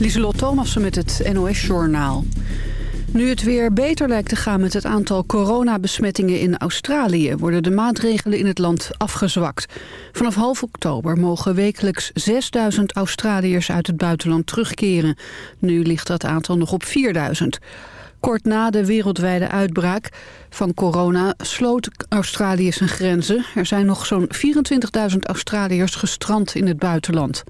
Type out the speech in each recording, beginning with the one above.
Lieselot Thomassen met het NOS-journaal. Nu het weer beter lijkt te gaan met het aantal coronabesmettingen in Australië... worden de maatregelen in het land afgezwakt. Vanaf half oktober mogen wekelijks 6000 Australiërs uit het buitenland terugkeren. Nu ligt dat aantal nog op 4000. Kort na de wereldwijde uitbraak van corona sloot Australië zijn grenzen. Er zijn nog zo'n 24.000 Australiërs gestrand in het buitenland.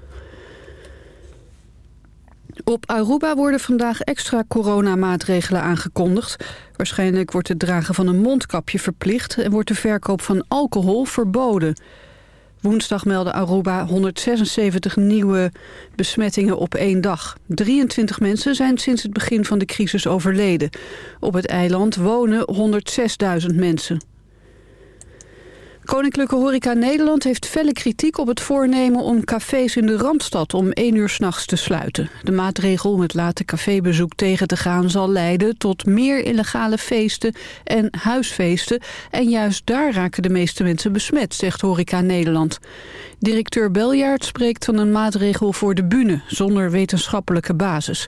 Op Aruba worden vandaag extra coronamaatregelen aangekondigd. Waarschijnlijk wordt het dragen van een mondkapje verplicht... en wordt de verkoop van alcohol verboden. Woensdag meldde Aruba 176 nieuwe besmettingen op één dag. 23 mensen zijn sinds het begin van de crisis overleden. Op het eiland wonen 106.000 mensen. Koninklijke Horeca Nederland heeft felle kritiek op het voornemen om cafés in de Randstad om één uur s'nachts te sluiten. De maatregel om het late cafébezoek tegen te gaan zal leiden tot meer illegale feesten en huisfeesten. En juist daar raken de meeste mensen besmet, zegt Horeca Nederland. Directeur Beljaard spreekt van een maatregel voor de bühne, zonder wetenschappelijke basis.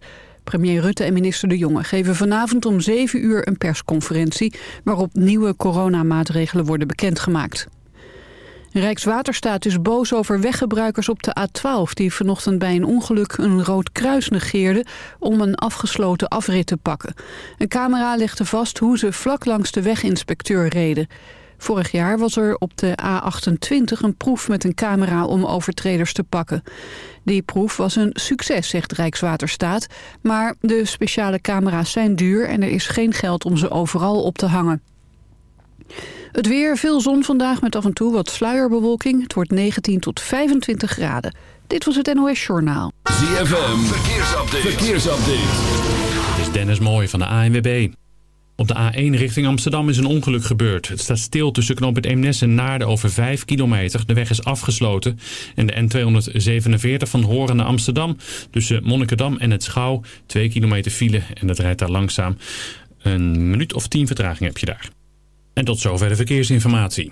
Premier Rutte en minister De Jonge geven vanavond om 7 uur een persconferentie... waarop nieuwe coronamaatregelen worden bekendgemaakt. Rijkswaterstaat is boos over weggebruikers op de A12... die vanochtend bij een ongeluk een rood kruis negeerden... om een afgesloten afrit te pakken. Een camera legde vast hoe ze vlak langs de weginspecteur reden. Vorig jaar was er op de A28 een proef met een camera om overtreders te pakken. Die proef was een succes, zegt Rijkswaterstaat. Maar de speciale camera's zijn duur en er is geen geld om ze overal op te hangen. Het weer, veel zon vandaag met af en toe wat sluierbewolking. Het wordt 19 tot 25 graden. Dit was het NOS Journaal. ZFM, verkeersupdate. verkeersupdate. Dit is Dennis Mooij van de ANWB. Op de A1 richting Amsterdam is een ongeluk gebeurd. Het staat stil tussen knooppunt Eemnes en Naarden over 5 kilometer. De weg is afgesloten. En de N247 van Horen naar Amsterdam tussen Monnikendam en het Schouw. 2 kilometer file en dat rijdt daar langzaam. Een minuut of 10 vertraging heb je daar. En tot zover de verkeersinformatie.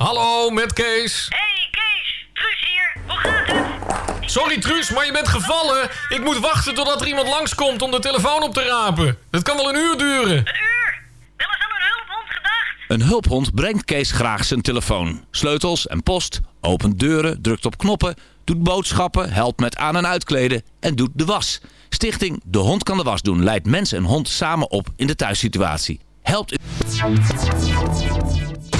Hallo, met Kees. Hey Kees, Truus hier. Hoe gaat het? Sorry Truus, maar je bent gevallen. Ik moet wachten totdat er iemand langskomt om de telefoon op te rapen. Dat kan wel een uur duren. Een uur? Wel eens aan een hulphond gedacht? Een hulphond brengt Kees graag zijn telefoon. Sleutels en post, opent deuren, drukt op knoppen, doet boodschappen, helpt met aan- en uitkleden en doet de was. Stichting De Hond kan de was doen leidt mens en hond samen op in de thuissituatie. Helpt u...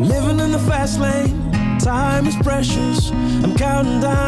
Living in the fast lane, time is precious. I'm counting down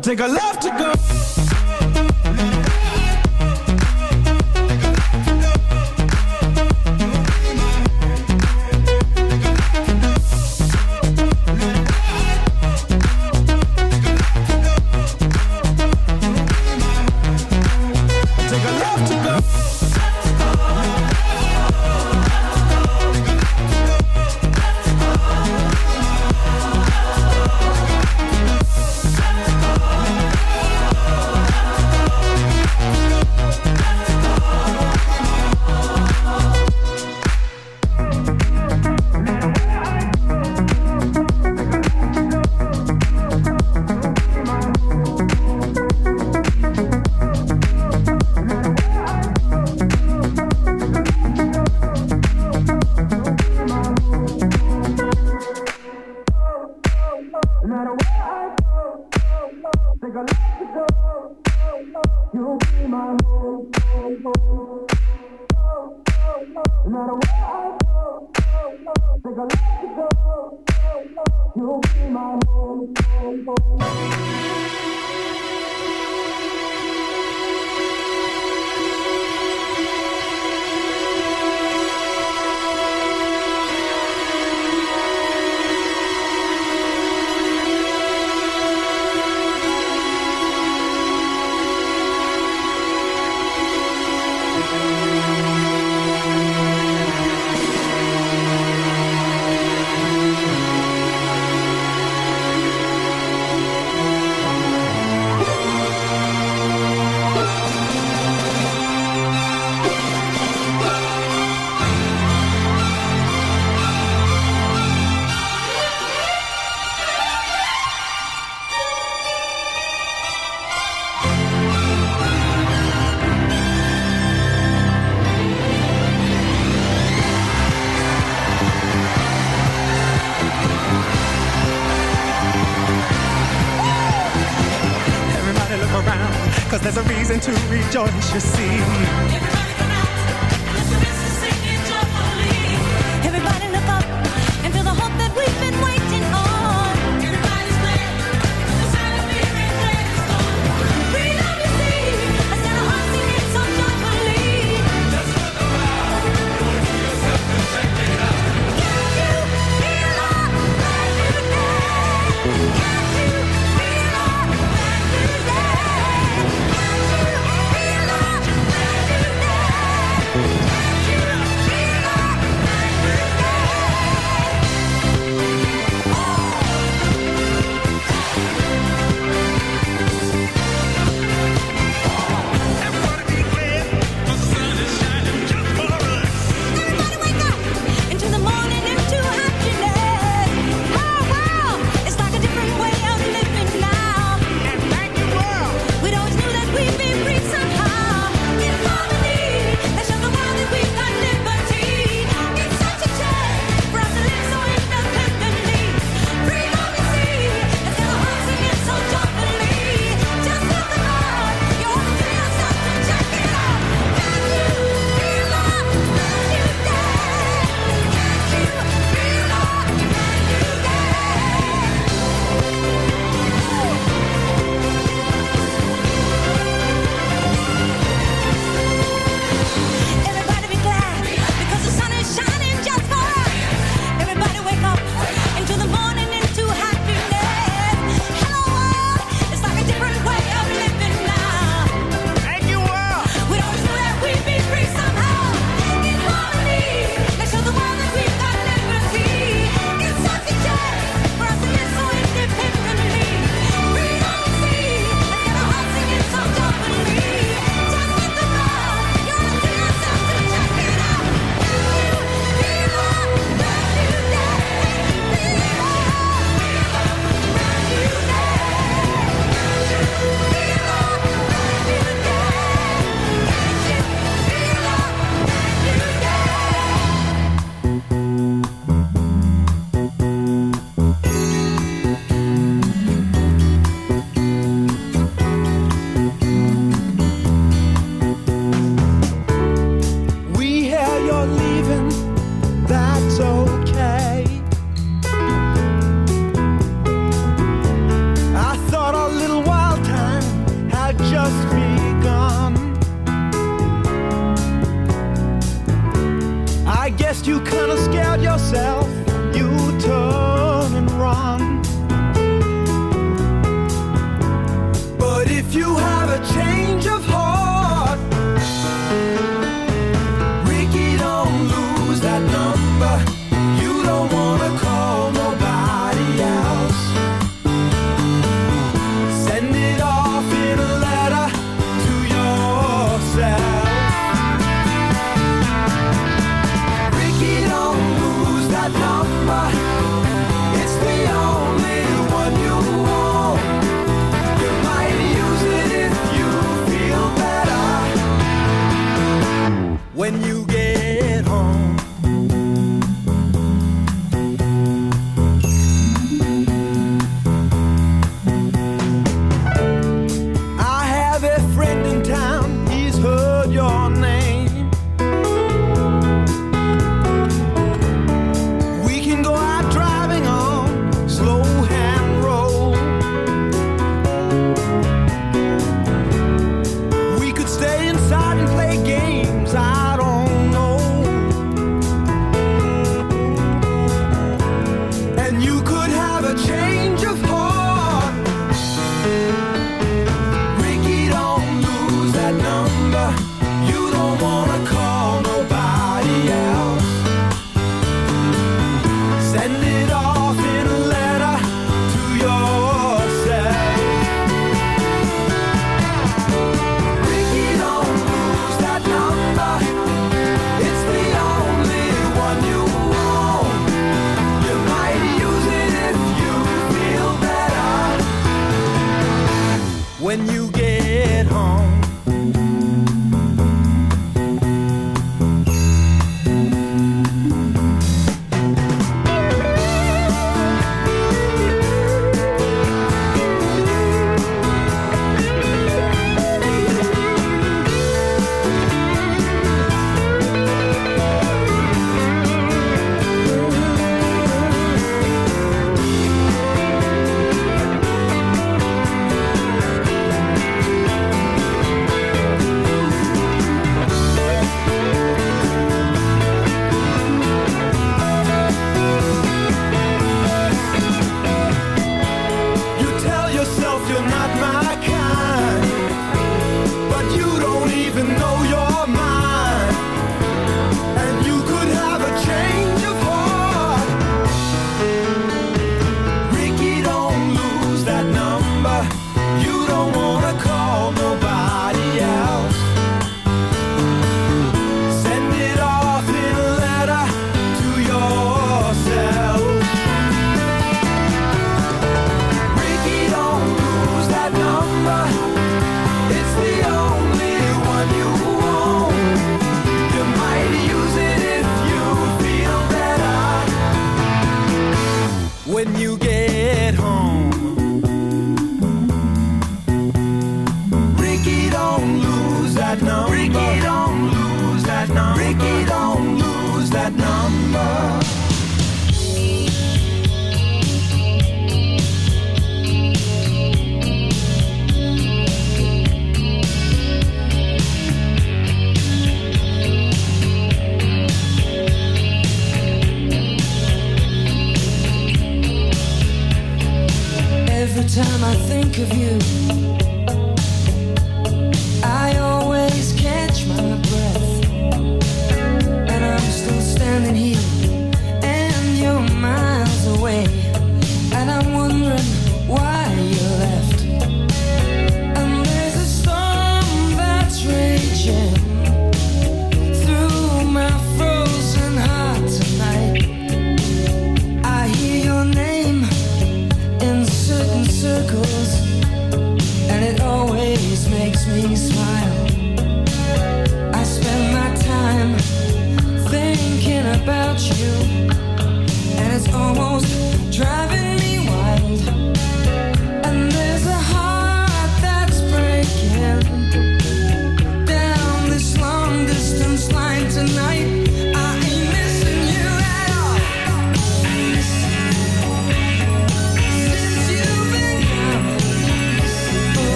take a left to go. No matter where I go, take a to go. You'll be my home. Everybody choice, you see.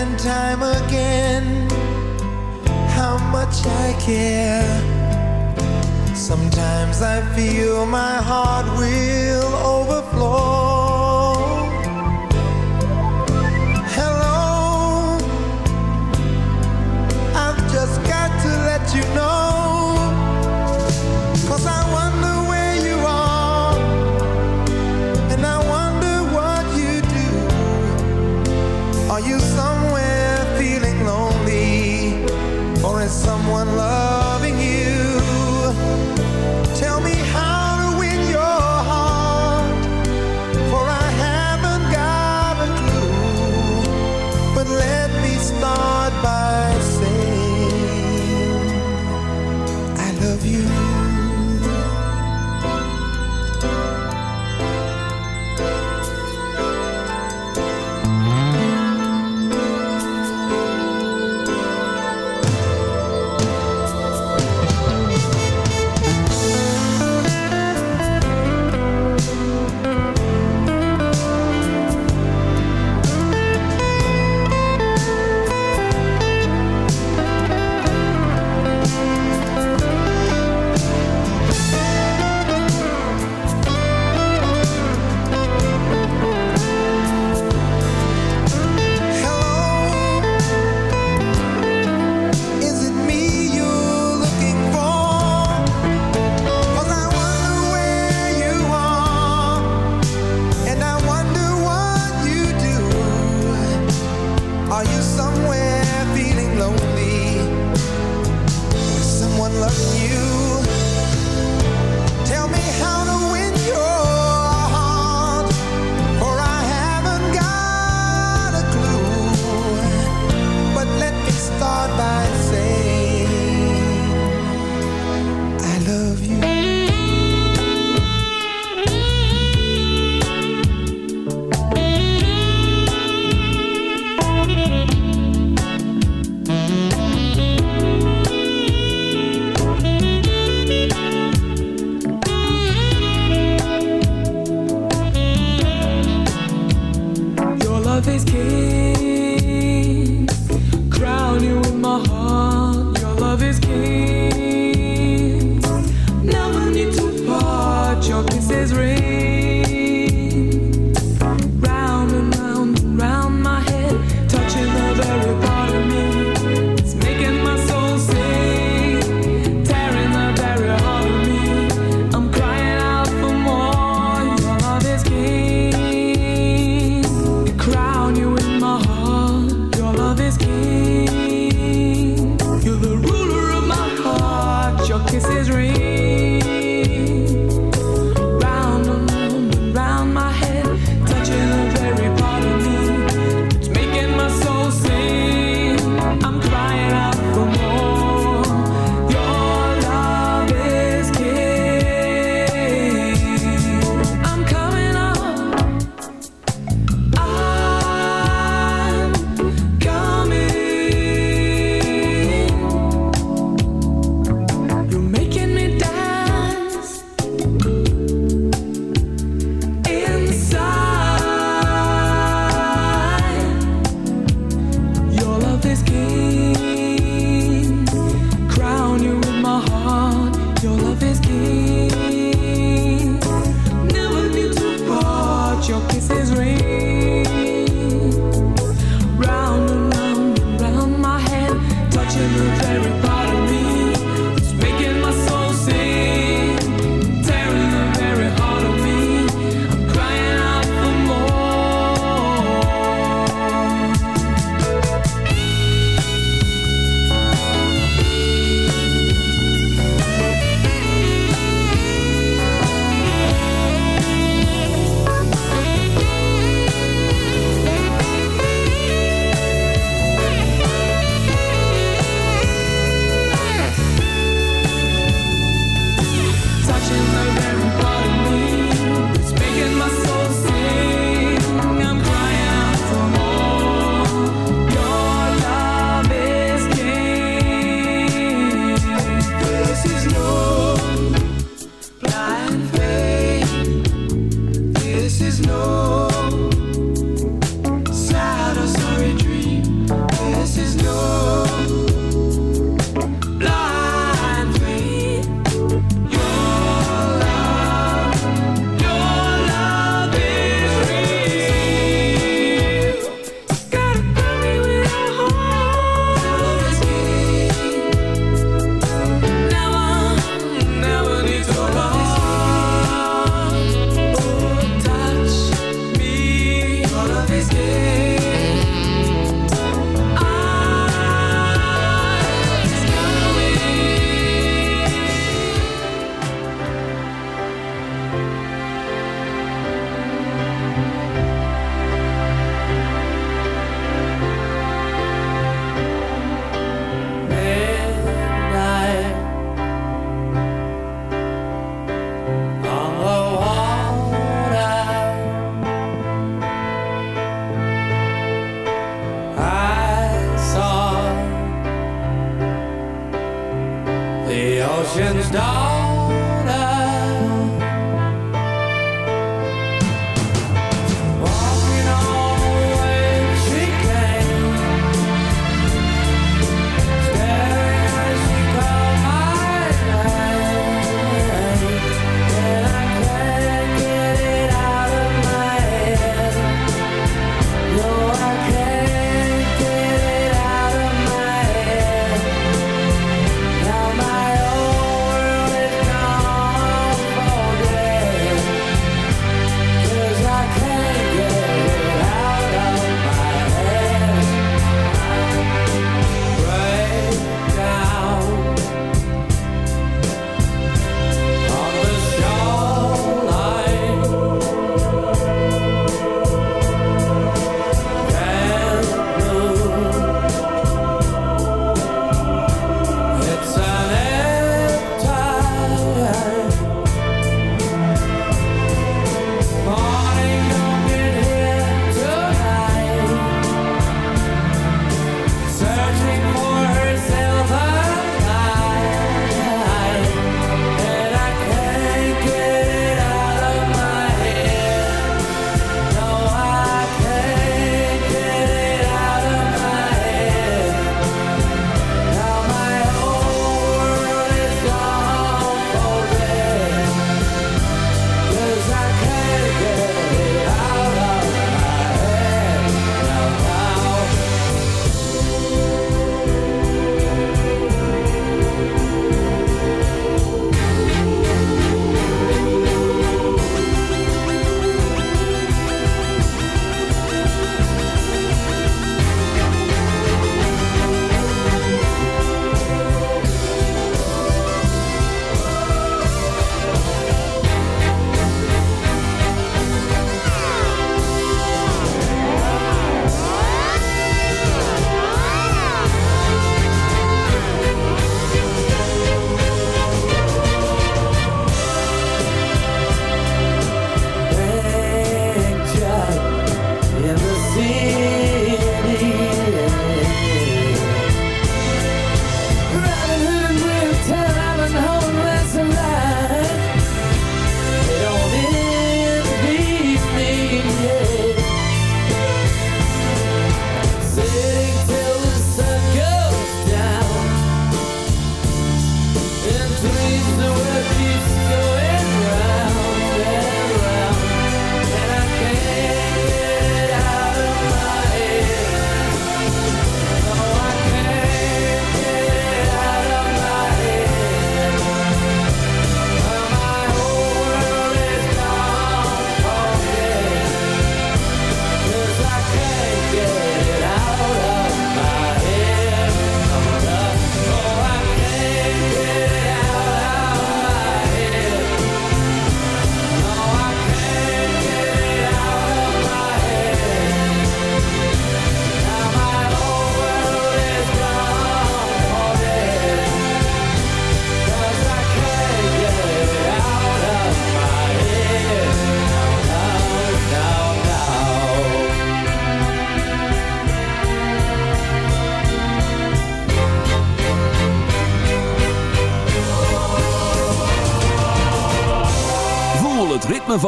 and time again how much I care. Sometimes I feel my heart will.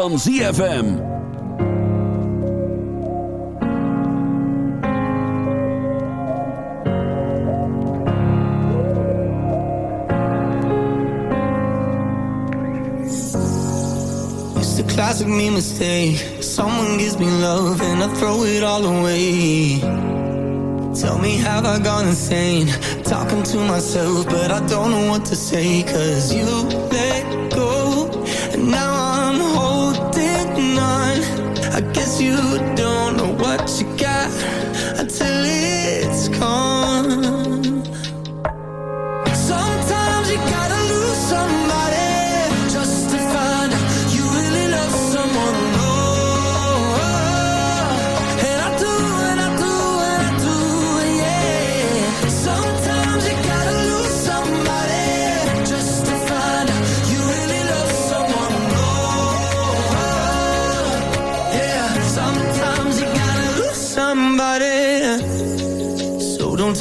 van ZFM. It's a classic me mistake. Someone gives me love and I throw it all away. Tell me have I gone insane Talking to myself but I don't know what to say Cause you let go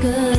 Good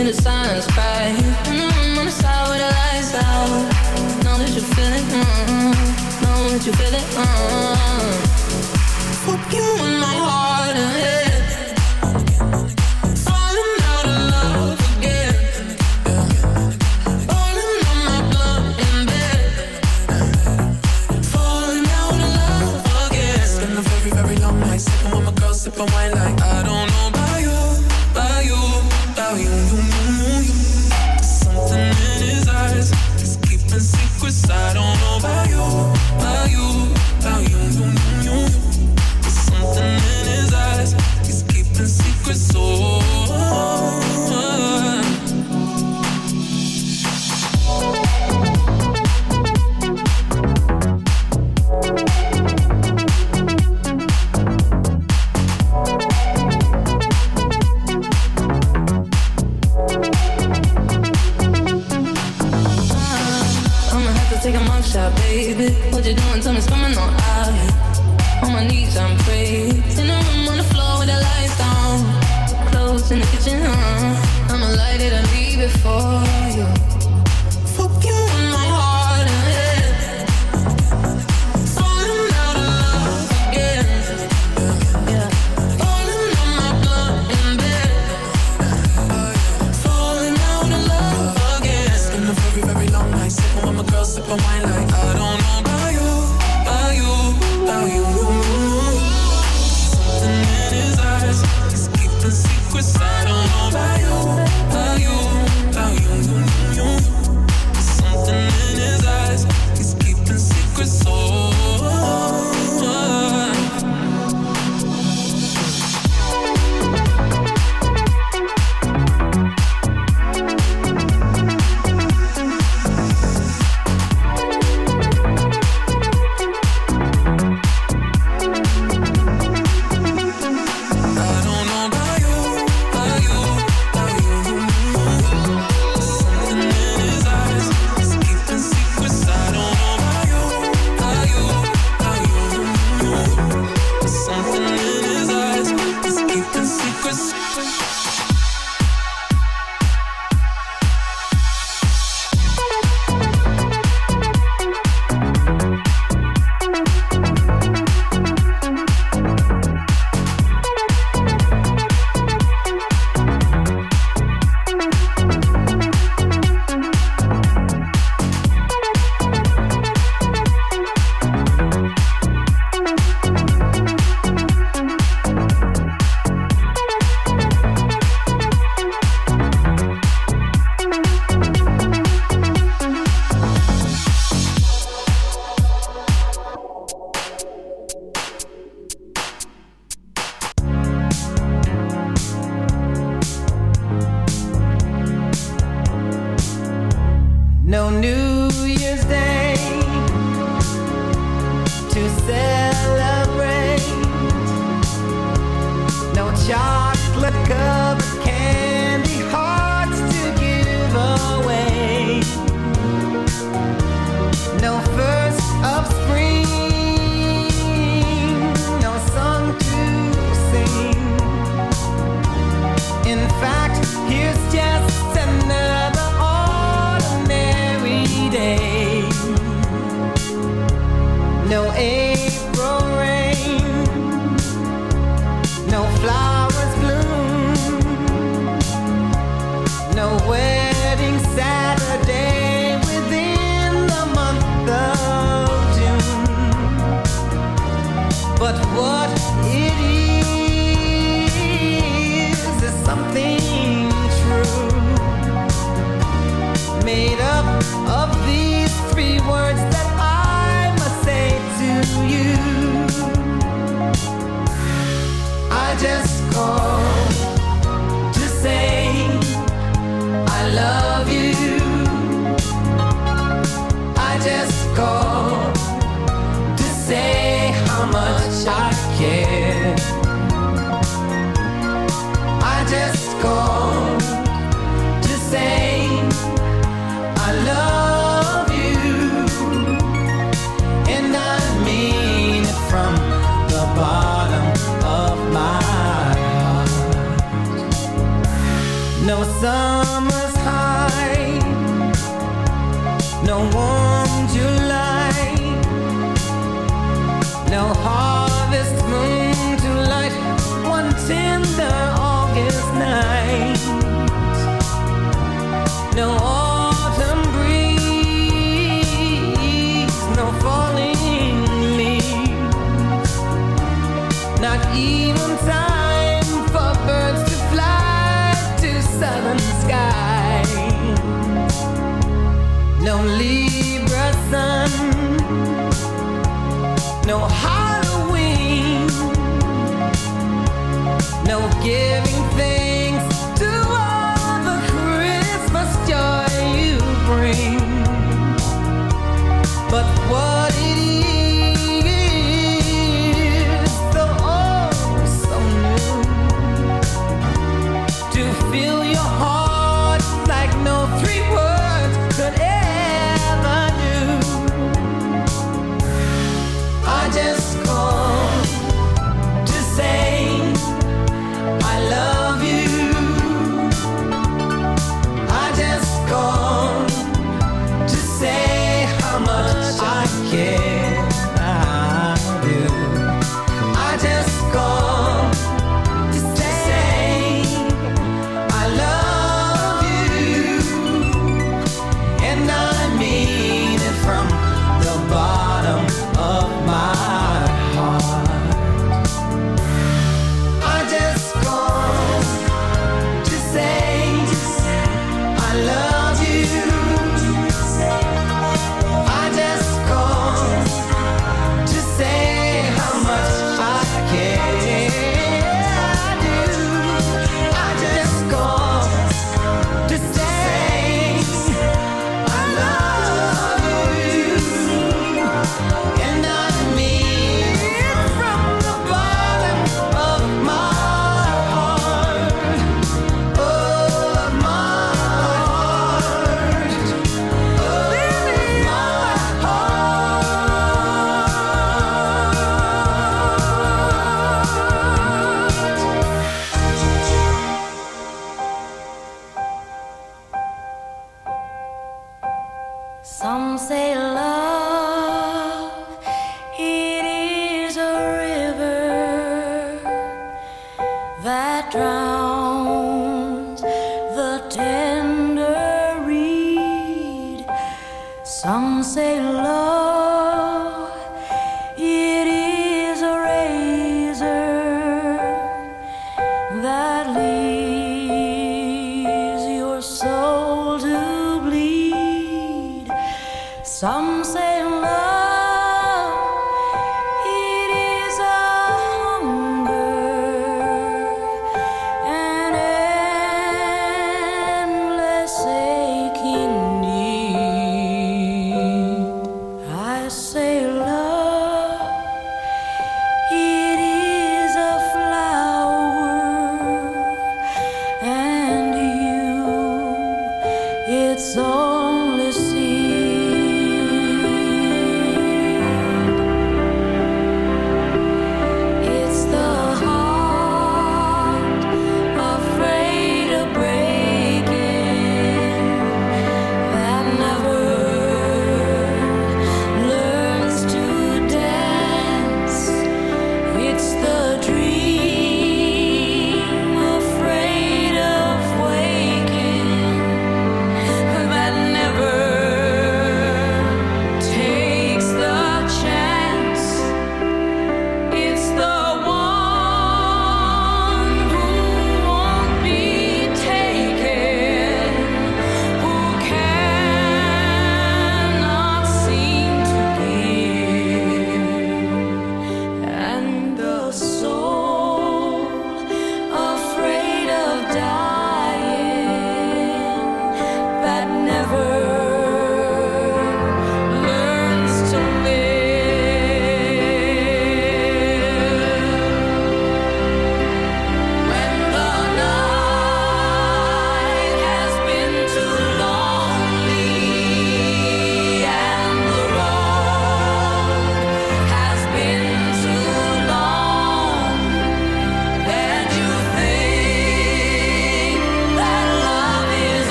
In the silence cry In the room on the side where the lights out. Know that you feel it, mm -mm. Know that you feel it, mm mm-hmm. in the kitchen. Huh? I'ma light it and leave it for you.